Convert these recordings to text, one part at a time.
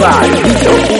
哇有一条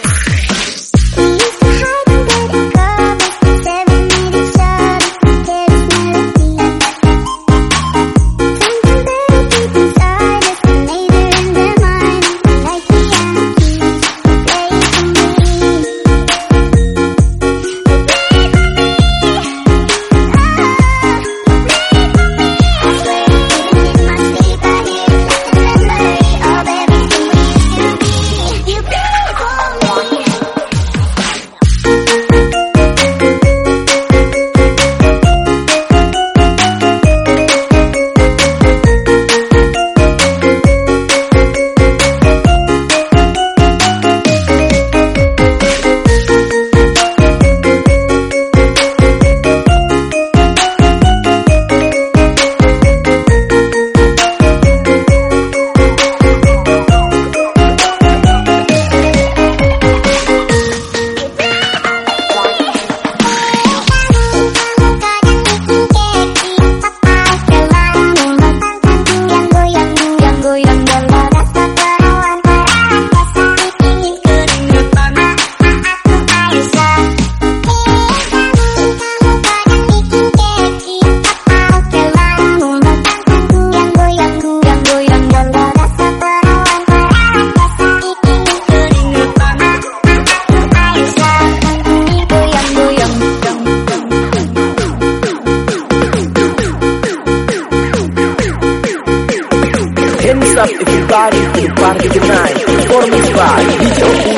time. Performance by Vito